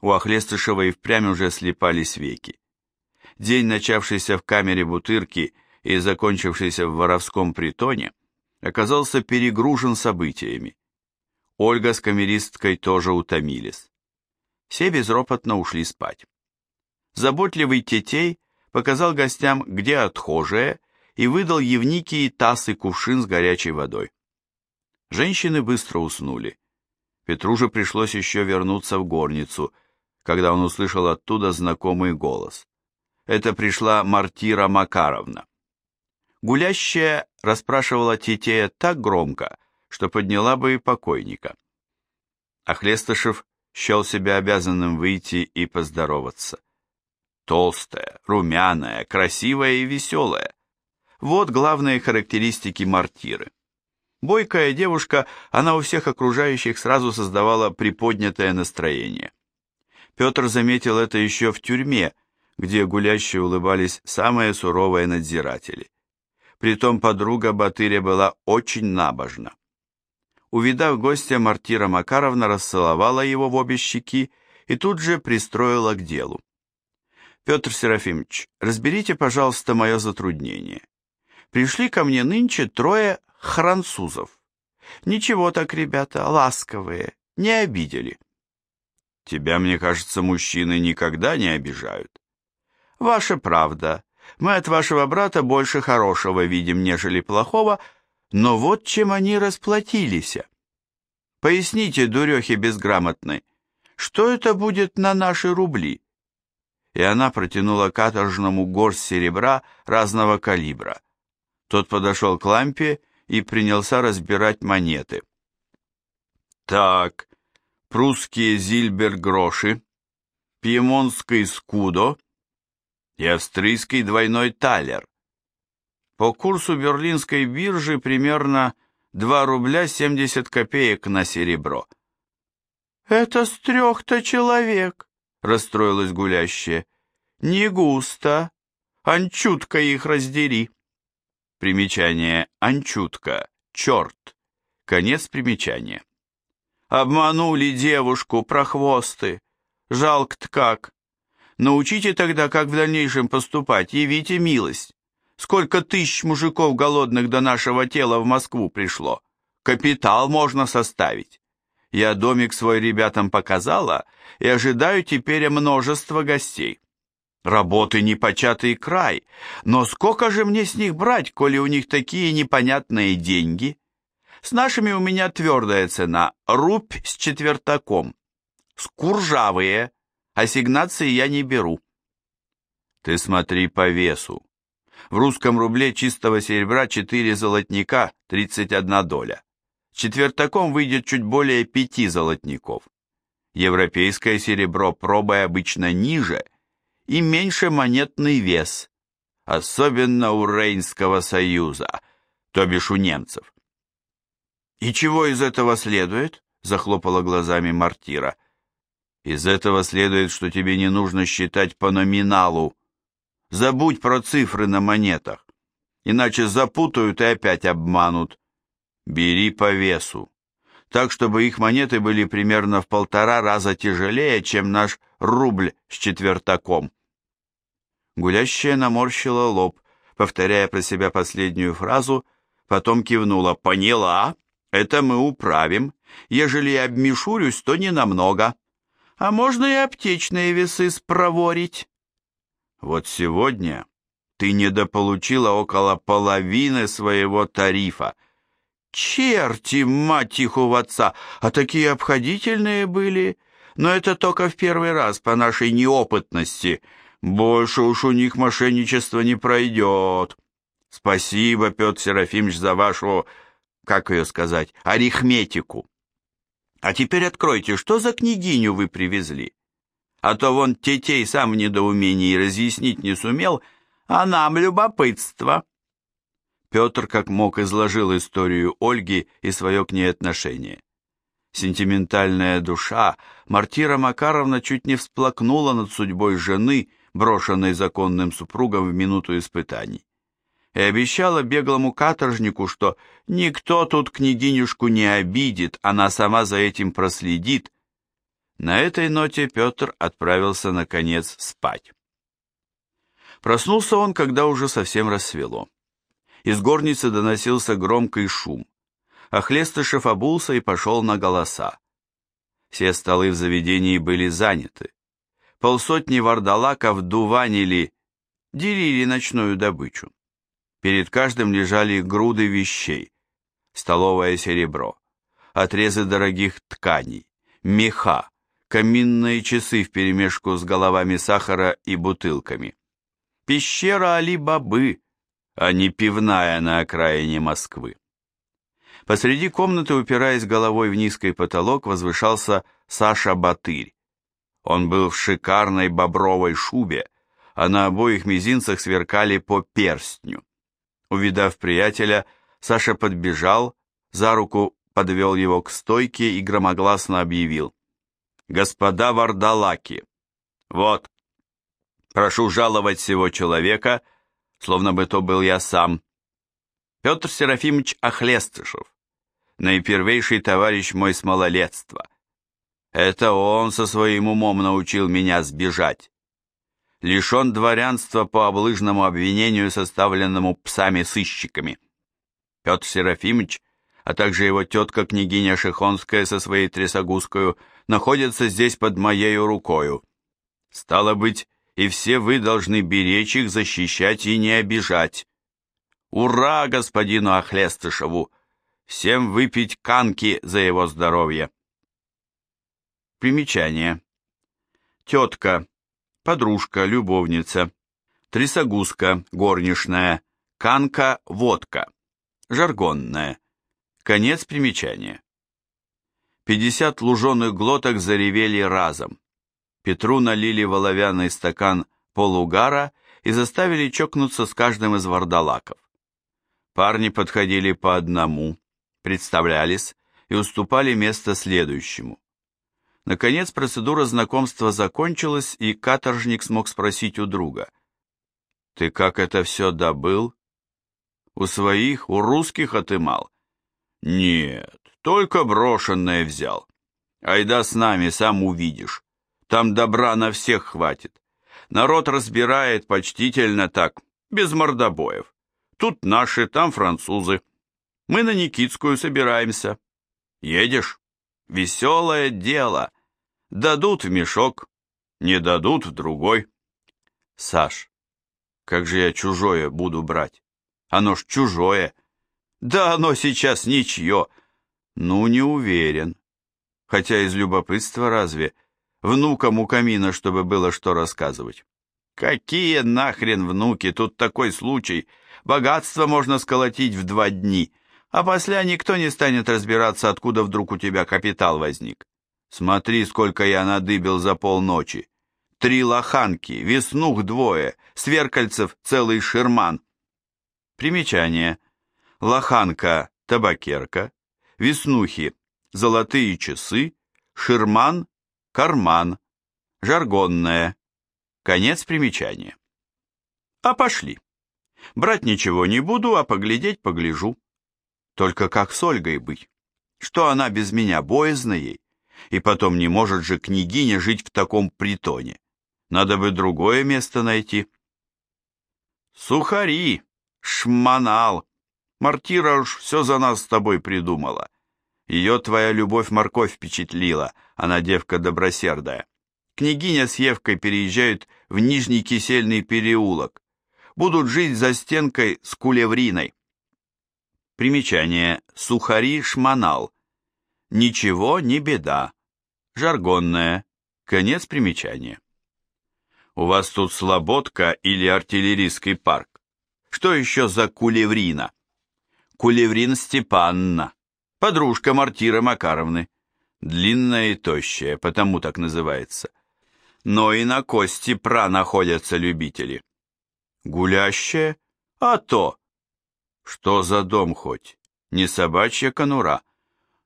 У Охлестышева и впрямь уже слепались веки. День, начавшийся в камере Бутырки и закончившийся в воровском притоне, оказался перегружен событиями. Ольга с камеристкой тоже утомились. Все безропотно ушли спать. Заботливый Тетей показал гостям, где отхожее, и выдал Евникии таз и кувшин с горячей водой. Женщины быстро уснули. Петру же пришлось еще вернуться в горницу, когда он услышал оттуда знакомый голос. Это пришла Мартира Макаровна. Гулящая расспрашивала Тетея так громко, что подняла бы и покойника. Ахлестышев счел себя обязанным выйти и поздороваться. Толстая, румяная, красивая и веселая. Вот главные характеристики мартиры. Бойкая девушка, она у всех окружающих сразу создавала приподнятое настроение. Петр заметил это еще в тюрьме, где гулящие улыбались самые суровые надзиратели. Притом подруга Батыря была очень набожна. Увидав гостя, Мартира Макаровна расцеловала его в обе щеки и тут же пристроила к делу. «Петр Серафимович, разберите, пожалуйста, мое затруднение. Пришли ко мне нынче трое французов. Ничего так, ребята, ласковые, не обидели». «Тебя, мне кажется, мужчины никогда не обижают». «Ваша правда. Мы от вашего брата больше хорошего видим, нежели плохого, — но вот чем они расплатились. Поясните, дурехи безграмотной, что это будет на наши рубли? И она протянула каторжному горсть серебра разного калибра. Тот подошел к лампе и принялся разбирать монеты. Так, прусские зильбер-гроши, пьемонский скудо и австрийский двойной талер. По курсу берлинской биржи примерно 2 рубля 70 копеек на серебро. «Это с трех-то человек», — расстроилась гулящая. «Не густо. Анчутка их раздери». Примечание «Анчутка», «Черт». Конец примечания. «Обманули девушку, прохвосты. Жалко-то как. Научите тогда, как в дальнейшем поступать, явите милость». Сколько тысяч мужиков голодных до нашего тела в Москву пришло. Капитал можно составить. Я домик свой ребятам показала и ожидаю теперь множество гостей. Работы непочатый край, но сколько же мне с них брать, коли у них такие непонятные деньги? С нашими у меня твердая цена, рубь с четвертаком. Скуржавые, ассигнации я не беру. Ты смотри по весу. В русском рубле чистого серебра 4 золотника, 31 доля. Четвертаком выйдет чуть более 5 золотников. Европейское серебро пробой обычно ниже и меньше монетный вес, особенно у Рейнского союза, то бишь у немцев. «И чего из этого следует?» — захлопала глазами Мартира. «Из этого следует, что тебе не нужно считать по номиналу, Забудь про цифры на монетах, иначе запутают и опять обманут. Бери по весу, так, чтобы их монеты были примерно в полтора раза тяжелее, чем наш рубль с четвертаком. Гулящая наморщила лоб, повторяя про себя последнюю фразу, потом кивнула. «Поняла, это мы управим. Ежели я обмешурюсь, то не намного. А можно и аптечные весы спроворить». Вот сегодня ты недополучила около половины своего тарифа. Черти, мать их у отца, а такие обходительные были. Но это только в первый раз по нашей неопытности. Больше уж у них мошенничество не пройдет. Спасибо, Петр Серафимович, за вашу, как ее сказать, арифметику. А теперь откройте, что за княгиню вы привезли? а то вон Тетей сам в недоумении разъяснить не сумел, а нам любопытство». Петр как мог изложил историю Ольги и свое к ней отношение. Сентиментальная душа Мартира Макаровна чуть не всплакнула над судьбой жены, брошенной законным супругом в минуту испытаний, и обещала беглому каторжнику, что никто тут княгинюшку не обидит, она сама за этим проследит, На этой ноте Петр отправился, наконец, спать. Проснулся он, когда уже совсем рассвело. Из горницы доносился громкий шум. а Хлестышев обулся и пошел на голоса. Все столы в заведении были заняты. Полсотни вардалаков дуванили, делили ночную добычу. Перед каждым лежали груды вещей, столовое серебро, отрезы дорогих тканей, меха, каминные часы вперемешку с головами сахара и бутылками. Пещера Али-Бабы, а не пивная на окраине Москвы. Посреди комнаты, упираясь головой в низкий потолок, возвышался Саша Батырь. Он был в шикарной бобровой шубе, а на обоих мизинцах сверкали по перстню. Увидав приятеля, Саша подбежал, за руку подвел его к стойке и громогласно объявил. «Господа вардалаки, вот, прошу жаловать всего человека, словно бы то был я сам, Петр Серафимович Охлестышев, наипервейший товарищ мой с малолетства. Это он со своим умом научил меня сбежать. Лишен дворянства по облыжному обвинению, составленному псами-сыщиками. Петр Серафимович, а также его тетка княгиня Шихонская со своей трясогузкою, находятся здесь под моею рукою. Стало быть, и все вы должны беречь их, защищать и не обижать. Ура господину Охлестышеву! Всем выпить канки за его здоровье. Примечание. Тетка, подружка, любовница, трясогузка, горничная, канка, водка, жаргонная. Конец примечания. Пятьдесят луженых глоток заревели разом. Петру налили в оловянный стакан полугара и заставили чокнуться с каждым из вардалаков. Парни подходили по одному, представлялись и уступали место следующему. Наконец процедура знакомства закончилась, и каторжник смог спросить у друга. «Ты как это все добыл? У своих, у русских отымал?» «Нет, только брошенное взял. Айда с нами, сам увидишь. Там добра на всех хватит. Народ разбирает почтительно так, без мордобоев. Тут наши, там французы. Мы на Никитскую собираемся. Едешь? Веселое дело. Дадут в мешок, не дадут в другой. Саш, как же я чужое буду брать? Оно ж чужое. Да оно сейчас ничье. Ну, не уверен. Хотя из любопытства разве? Внукам у камина, чтобы было что рассказывать. Какие нахрен внуки, тут такой случай. Богатство можно сколотить в два дни, а после никто не станет разбираться, откуда вдруг у тебя капитал возник. Смотри, сколько я надыбил за полночи. Три лоханки, веснух двое, сверкальцев целый шерман. Примечание. Лоханка – табакерка, веснухи – золотые часы, шерман – карман, жаргонная. Конец примечания. А пошли. Брать ничего не буду, а поглядеть погляжу. Только как с Ольгой быть? Что она без меня, боязна ей? И потом не может же княгиня жить в таком притоне. Надо бы другое место найти. Сухари, шманал. Мартира уж все за нас с тобой придумала. Ее твоя любовь-морковь впечатлила, она девка добросердая. Княгиня с Евкой переезжают в Нижний Кисельный переулок будут жить за стенкой с кулевриной. Примечание. Сухари шманал. Ничего, не беда. Жаргонное. Конец примечания. У вас тут слободка или артиллерийский парк? Что еще за кулеврина? Кулеврин Степанна, подружка Мартиры Макаровны. Длинная и тощая, потому так называется. Но и на кости пра находятся любители. Гулящая? А то! Что за дом хоть? Не собачья конура.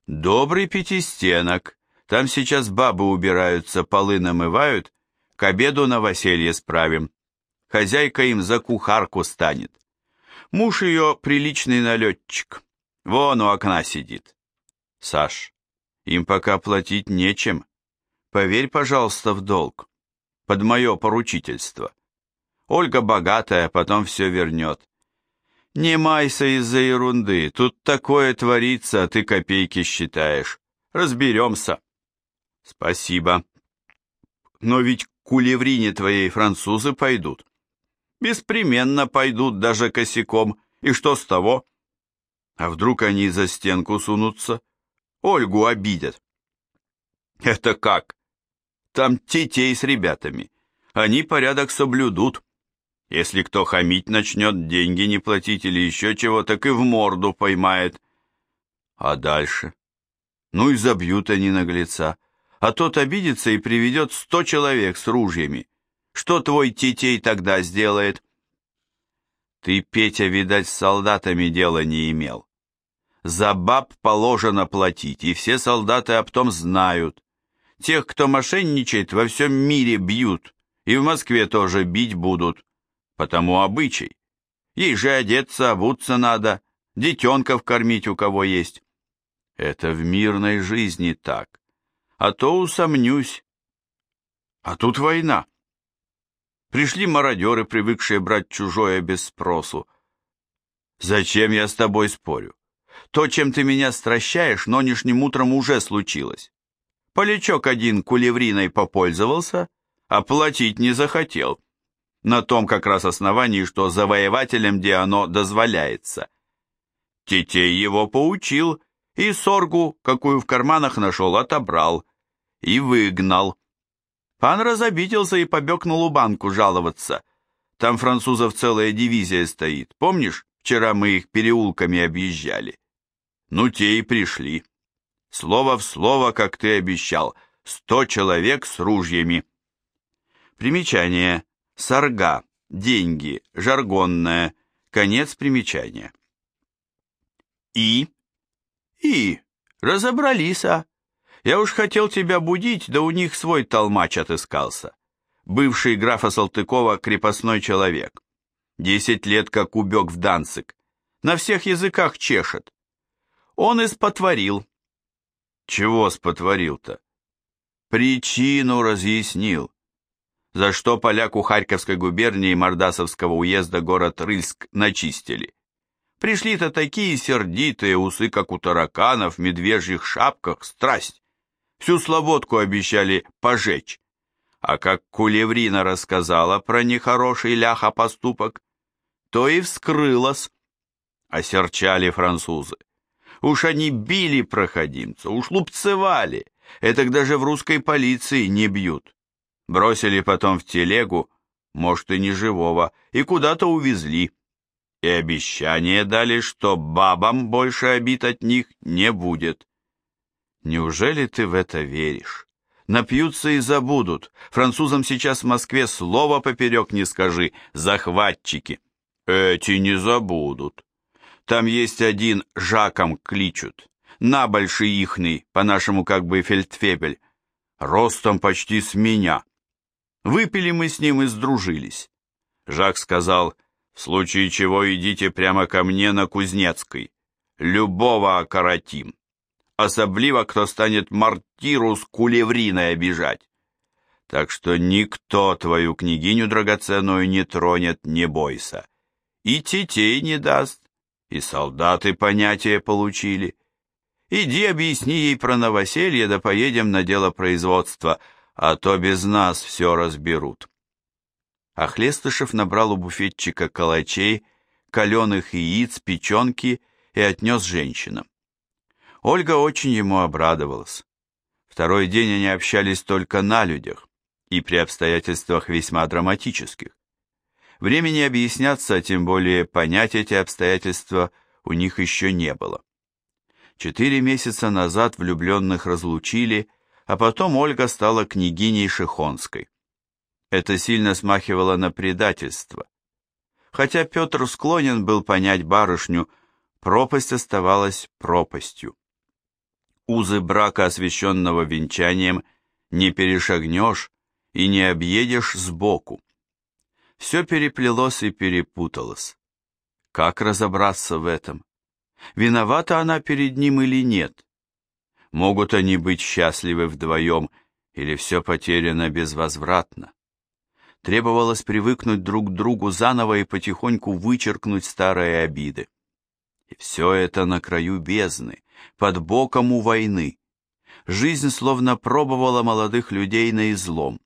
Добрый пятистенок. Там сейчас бабы убираются, полы намывают. К обеду новоселье справим. Хозяйка им за кухарку станет. Муж ее приличный налетчик. Вон у окна сидит. Саш, им пока платить нечем. Поверь, пожалуйста, в долг. Под мое поручительство. Ольга богатая, потом все вернет. Не майся из-за ерунды, тут такое творится, а ты копейки считаешь. Разберемся. Спасибо. Но ведь к кулеврине твоей французы пойдут. Беспременно пойдут даже косяком. И что с того? А вдруг они за стенку сунутся? Ольгу обидят. Это как? Там тетей с ребятами. Они порядок соблюдут. Если кто хамить начнет, деньги не платить или еще чего, так и в морду поймает. А дальше? Ну и забьют они наглеца. А тот обидится и приведет сто человек с ружьями. Что твой тетей тогда сделает? Ты, Петя, видать, с солдатами дела не имел. За баб положено платить, и все солдаты об том знают. Тех, кто мошенничает, во всем мире бьют, и в Москве тоже бить будут потому обычай. Ей же одеться, обуться надо, детенков кормить у кого есть. Это в мирной жизни так. А то усомнюсь. А тут война. Пришли мародеры, привыкшие брать чужое без спросу. Зачем я с тобой спорю? То, чем ты меня стращаешь, нынешним утром уже случилось. Полячок один кулевриной попользовался, а платить не захотел на том как раз основании, что завоевателям где оно дозволяется. Тетей его поучил, и соргу, какую в карманах нашел, отобрал и выгнал. Пан разобиделся и побег на Лубанку жаловаться. Там французов целая дивизия стоит. Помнишь, вчера мы их переулками объезжали? Ну, те и пришли. Слово в слово, как ты обещал, сто человек с ружьями. Примечание. Сарга, деньги, жаргонное, конец примечания. И? И, разобрались, а? Я уж хотел тебя будить, да у них свой толмач отыскался. Бывший графа Салтыкова крепостной человек. Десять лет как убег в Данцик. На всех языках чешет. Он и спотворил. Чего спотворил-то? Причину разъяснил за что поляку Харьковской губернии Мордасовского уезда город Рыльск начистили. Пришли-то такие сердитые, усы как у тараканов, в медвежьих шапках, страсть. Всю слободку обещали пожечь. А как Кулеврина рассказала про нехороший ляха поступок, то и вскрылось. Осерчали французы. Уж они били проходимца, уж лупцевали. Это даже в русской полиции не бьют. Бросили потом в телегу, может и не живого, и куда-то увезли. И обещание дали, что бабам больше обид от них не будет. Неужели ты в это веришь? Напьются и забудут. Французам сейчас в Москве слова поперек не скажи. Захватчики. Эти не забудут. Там есть один Жаком кличут. Набольший ихный, по-нашему как бы фельдфебель. Ростом почти с меня. Выпили мы с ним и сдружились. Жак сказал, в случае чего идите прямо ко мне на Кузнецкой. Любого окоротим. Особливо, кто станет мартиру с кулевриной обижать. Так что никто твою княгиню драгоценную не тронет, не бойся. И тетей не даст, и солдаты понятия получили. Иди объясни ей про новоселье, да поедем на дело производства, а то без нас все разберут. А набрал у буфетчика калачей, каленых яиц, печенки и отнес женщинам. Ольга очень ему обрадовалась. Второй день они общались только на людях и при обстоятельствах весьма драматических. Времени объясняться, а тем более понять эти обстоятельства у них еще не было. Четыре месяца назад влюбленных разлучили – а потом Ольга стала княгиней Шихонской. Это сильно смахивало на предательство. Хотя Петр склонен был понять барышню, пропасть оставалась пропастью. Узы брака, освященного венчанием, не перешагнешь и не объедешь сбоку. Все переплелось и перепуталось. Как разобраться в этом? Виновата она перед ним или нет? Могут они быть счастливы вдвоем, или все потеряно безвозвратно. Требовалось привыкнуть друг к другу заново и потихоньку вычеркнуть старые обиды. И все это на краю бездны, под боком у войны. Жизнь словно пробовала молодых людей на излом.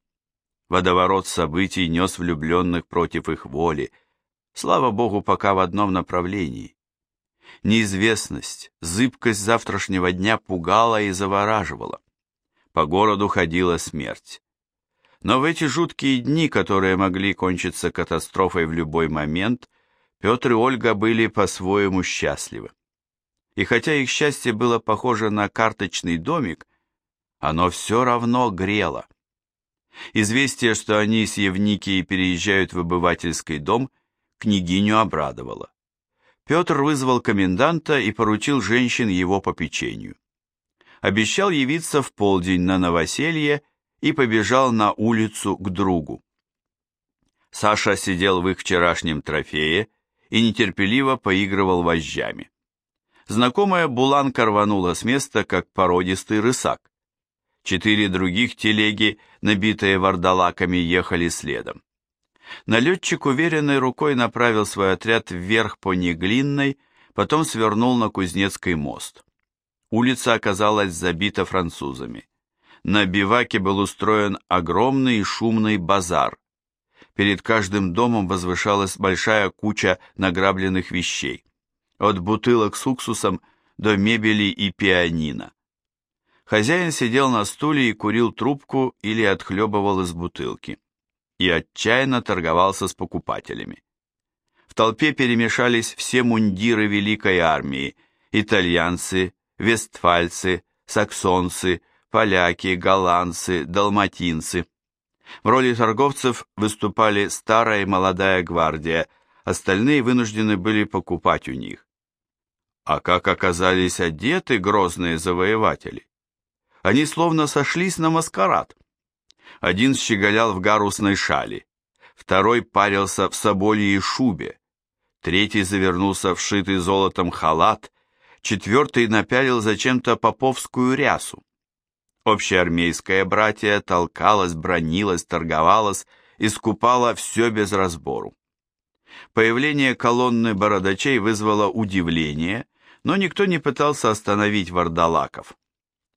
Водоворот событий нес влюбленных против их воли. Слава Богу, пока в одном направлении. Неизвестность, зыбкость завтрашнего дня пугала и завораживала. По городу ходила смерть. Но в эти жуткие дни, которые могли кончиться катастрофой в любой момент, Петр и Ольга были по-своему счастливы. И хотя их счастье было похоже на карточный домик, оно все равно грело. Известие, что они с Евникией переезжают в обывательский дом, княгиню обрадовало. Петр вызвал коменданта и поручил женщин его попечению. Обещал явиться в полдень на новоселье и побежал на улицу к другу. Саша сидел в их вчерашнем трофее и нетерпеливо поигрывал вожжами. Знакомая буланка рванула с места, как породистый рысак. Четыре других телеги, набитые вардалаками, ехали следом. Налетчик уверенной рукой направил свой отряд вверх по Неглинной, потом свернул на Кузнецкий мост. Улица оказалась забита французами. На биваке был устроен огромный и шумный базар. Перед каждым домом возвышалась большая куча награбленных вещей, от бутылок с уксусом до мебели и пианино. Хозяин сидел на стуле и курил трубку или отхлебывал из бутылки. И отчаянно торговался с покупателями. В толпе перемешались все мундиры Великой Армии, итальянцы, вестфальцы, саксонцы, поляки, голландцы, далматинцы. В роли торговцев выступали старая и молодая гвардия, остальные вынуждены были покупать у них. А как оказались одеты грозные завоеватели? Они словно сошлись на маскарад. Один щеголял в гарусной шали, второй парился в собольей шубе, третий завернулся в шитый золотом халат, четвертый напялил зачем-то поповскую рясу. Общеармейское братья толкалось, бронилось, торговалось и скупало все без разбору. Появление колонны бородачей вызвало удивление, но никто не пытался остановить вардалаков.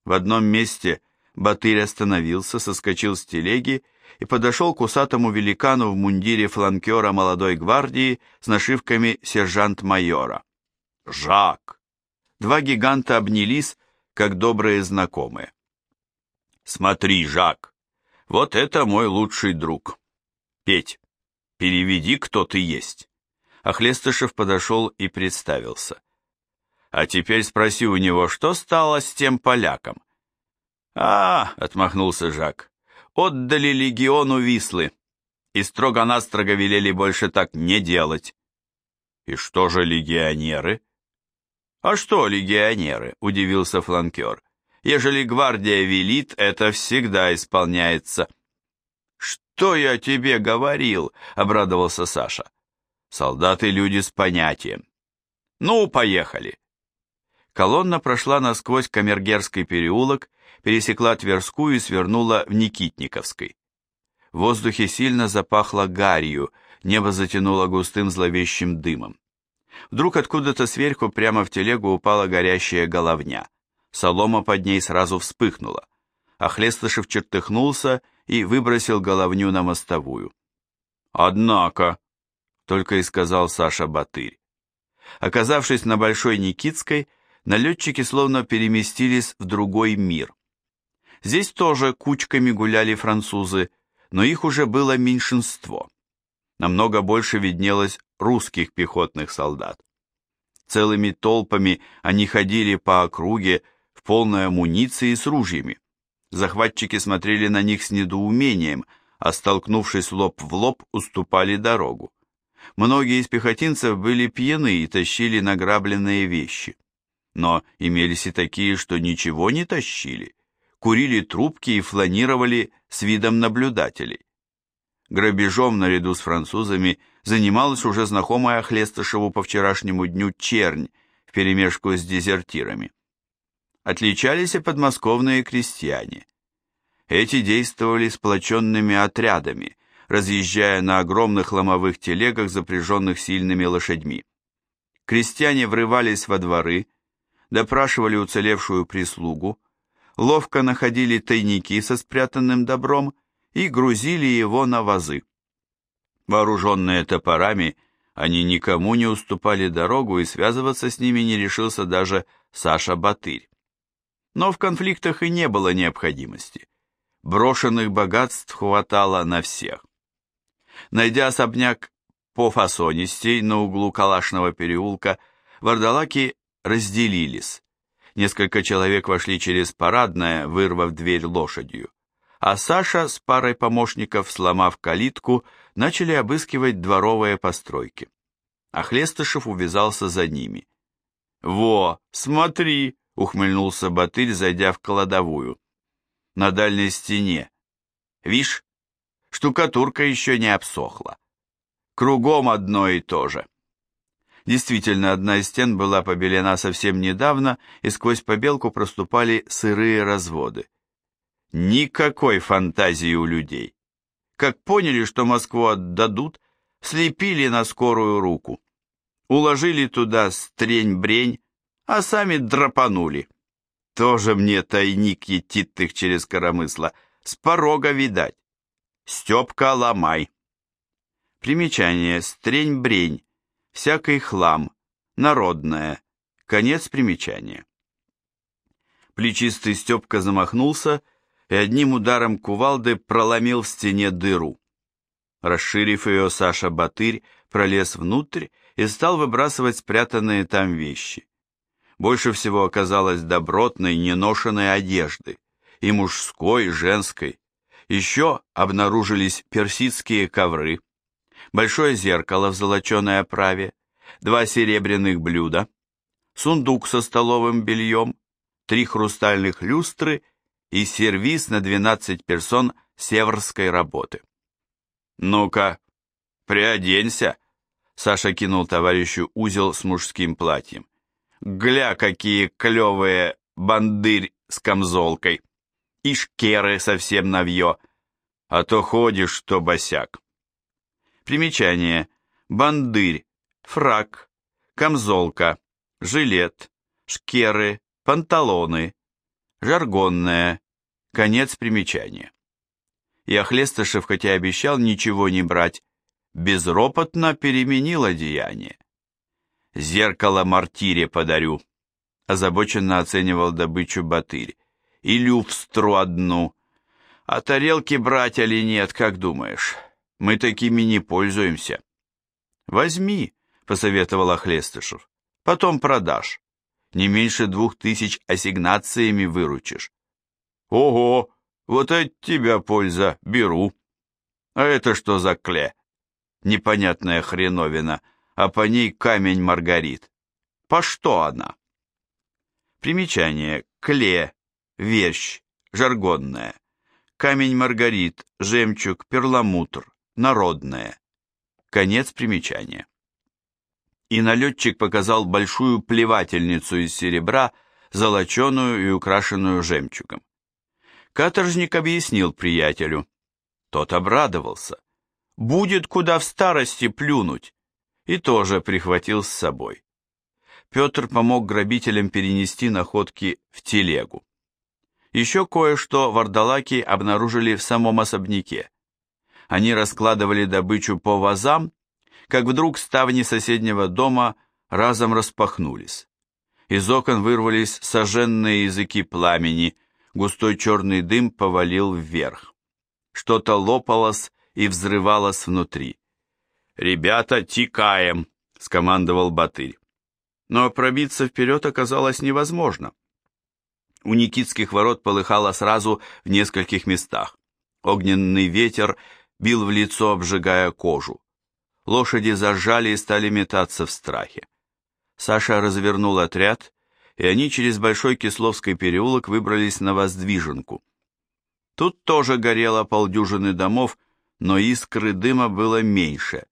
В одном месте Батырь остановился, соскочил с телеги и подошел к усатому великану в мундире фланкера молодой гвардии с нашивками сержант-майора. «Жак!» Два гиганта обнялись, как добрые знакомые. Смотри, Жак, вот это мой лучший друг. Петь, переведи, кто ты есть. Ахлестышев подошел и представился. А теперь спроси у него, что стало с тем поляком? А, отмахнулся Жак, отдали легиону Вислы и строго-настрого велели больше так не делать. И что же легионеры? А что легионеры? Удивился фланкер. Ежели гвардия велит, это всегда исполняется. Что я тебе говорил? обрадовался Саша. Солдаты люди с понятием. Ну, поехали. Колонна прошла насквозь Камергерский переулок, пересекла Тверскую и свернула в Никитниковской. В воздухе сильно запахло гарью, небо затянуло густым зловещим дымом. Вдруг откуда-то сверху прямо в телегу упала горящая головня солома под ней сразу вспыхнула, а Хлестышев чертыхнулся и выбросил головню на мостовую. «Однако», — только и сказал Саша Батырь. Оказавшись на Большой Никитской, налетчики словно переместились в другой мир. Здесь тоже кучками гуляли французы, но их уже было меньшинство. Намного больше виднелось русских пехотных солдат. Целыми толпами они ходили по округе, в полной амуниции с ружьями. Захватчики смотрели на них с недоумением, а столкнувшись лоб в лоб, уступали дорогу. Многие из пехотинцев были пьяны и тащили награбленные вещи. Но имелись и такие, что ничего не тащили, курили трубки и фланировали с видом наблюдателей. Грабежом наряду с французами занималась уже знакомая Хлестышеву по вчерашнему дню чернь вперемешку с дезертирами отличались и подмосковные крестьяне. Эти действовали сплоченными отрядами, разъезжая на огромных ломовых телегах, запряженных сильными лошадьми. Крестьяне врывались во дворы, допрашивали уцелевшую прислугу, ловко находили тайники со спрятанным добром и грузили его на вазы. Вооруженные топорами, они никому не уступали дорогу, и связываться с ними не решился даже Саша Батырь. Но в конфликтах и не было необходимости. Брошенных богатств хватало на всех. Найдя особняк по фасонистей на углу Калашного переулка, вардалаки разделились. Несколько человек вошли через парадное, вырвав дверь лошадью а Саша с парой помощников, сломав калитку, начали обыскивать дворовые постройки. А Хлестышев увязался за ними. «Во, смотри!» — ухмыльнулся Батырь, зайдя в кладовую. «На дальней стене. Вишь, штукатурка еще не обсохла. Кругом одно и то же». Действительно, одна из стен была побелена совсем недавно, и сквозь побелку проступали сырые разводы. Никакой фантазии у людей. Как поняли, что Москву отдадут, слепили на скорую руку. Уложили туда стрень-брень, а сами драпанули. Тоже мне тайник етит их через коромысло. С порога видать. Степка ломай. Примечание. Стрень-брень. Всякий хлам. Народное. Конец примечания. Плечистый Степка замахнулся и одним ударом кувалды проломил в стене дыру. Расширив ее, Саша Батырь пролез внутрь и стал выбрасывать спрятанные там вещи. Больше всего оказалось добротной, неношенной одежды, и мужской, и женской. Еще обнаружились персидские ковры, большое зеркало в золоченой оправе, два серебряных блюда, сундук со столовым бельем, три хрустальных люстры и сервиз на 12 персон северской работы. «Ну-ка, приоденься!» Саша кинул товарищу узел с мужским платьем. «Гля, какие клевые бандырь с камзолкой! И шкеры совсем навье, а то ходишь, что босяк!» Примечание. Бандырь, фрак, камзолка, жилет, шкеры, панталоны, жаргонное, конец примечания. И Охлестышев, хотя обещал ничего не брать, безропотно переменил одеяние. «Зеркало мартире подарю», — озабоченно оценивал добычу Батырь, «и люстру одну. А тарелки брать или нет, как думаешь? Мы такими не пользуемся». «Возьми», — посоветовал Охлестышев, — «потом продашь не меньше двух тысяч ассигнациями выручишь. Ого, вот от тебя польза, беру. А это что за кле? Непонятная хреновина, а по ней камень маргарит. По что она? Примечание. Кле, вещь, жаргонная. Камень маргарит, жемчуг, перламутр, народная. Конец примечания и налетчик показал большую плевательницу из серебра, золоченую и украшенную жемчугом. Каторжник объяснил приятелю. Тот обрадовался. Будет куда в старости плюнуть. И тоже прихватил с собой. Петр помог грабителям перенести находки в телегу. Еще кое-что вардалаки обнаружили в самом особняке. Они раскладывали добычу по вазам как вдруг ставни соседнего дома разом распахнулись. Из окон вырвались сожженные языки пламени, густой черный дым повалил вверх. Что-то лопалось и взрывалось внутри. «Ребята, тикаем!» — скомандовал Батырь. Но пробиться вперед оказалось невозможно. У Никитских ворот полыхало сразу в нескольких местах. Огненный ветер бил в лицо, обжигая кожу. Лошади зажали и стали метаться в страхе. Саша развернул отряд, и они через Большой Кисловский переулок выбрались на Воздвиженку. Тут тоже горело полдюжины домов, но искры дыма было меньше.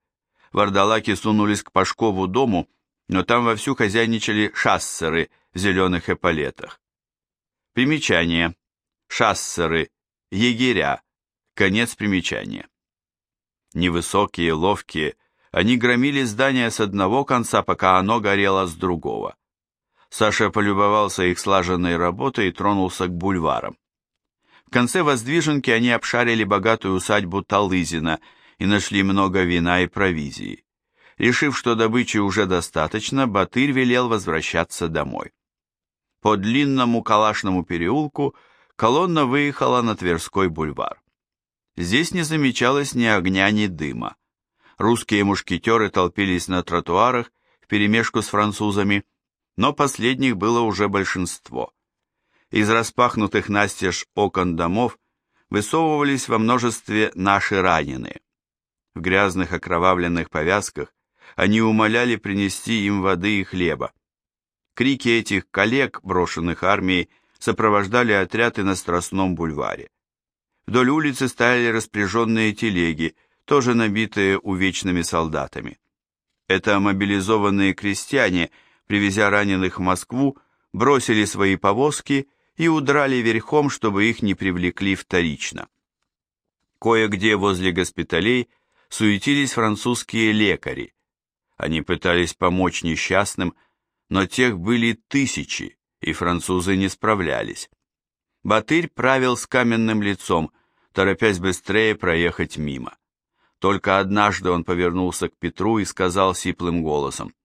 Вардалаки сунулись к Пашкову дому, но там вовсю хозяйничали шассеры в зеленых эполетах. Примечание. Шассеры егеря. Конец примечания. Невысокие, ловкие, они громили здание с одного конца, пока оно горело с другого. Саша полюбовался их слаженной работой и тронулся к бульварам. В конце воздвиженки они обшарили богатую усадьбу Талызина и нашли много вина и провизии. Решив, что добычи уже достаточно, Батырь велел возвращаться домой. По длинному Калашному переулку колонна выехала на Тверской бульвар. Здесь не замечалось ни огня, ни дыма. Русские мушкетеры толпились на тротуарах вперемешку с французами, но последних было уже большинство. Из распахнутых настежь окон домов высовывались во множестве наши раненые. В грязных окровавленных повязках они умоляли принести им воды и хлеба. Крики этих коллег, брошенных армией, сопровождали отряды на Страстном бульваре. Вдоль улицы стояли распряженные телеги, тоже набитые увечными солдатами. Это мобилизованные крестьяне, привезя раненых в Москву, бросили свои повозки и удрали верхом, чтобы их не привлекли вторично. Кое-где возле госпиталей суетились французские лекари. Они пытались помочь несчастным, но тех были тысячи, и французы не справлялись. Батырь правил с каменным лицом, торопясь быстрее проехать мимо. Только однажды он повернулся к Петру и сказал сиплым голосом,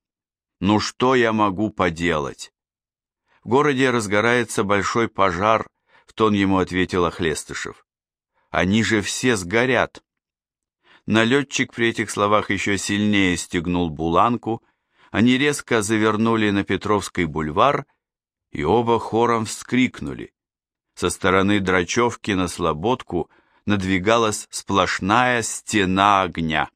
«Ну что я могу поделать?» В городе разгорается большой пожар, в тон ему ответил Охлестышев. «Они же все сгорят!» Налетчик при этих словах еще сильнее стегнул буланку, они резко завернули на Петровский бульвар, и оба хором вскрикнули. Со стороны Драчевки на Слободку надвигалась сплошная стена огня.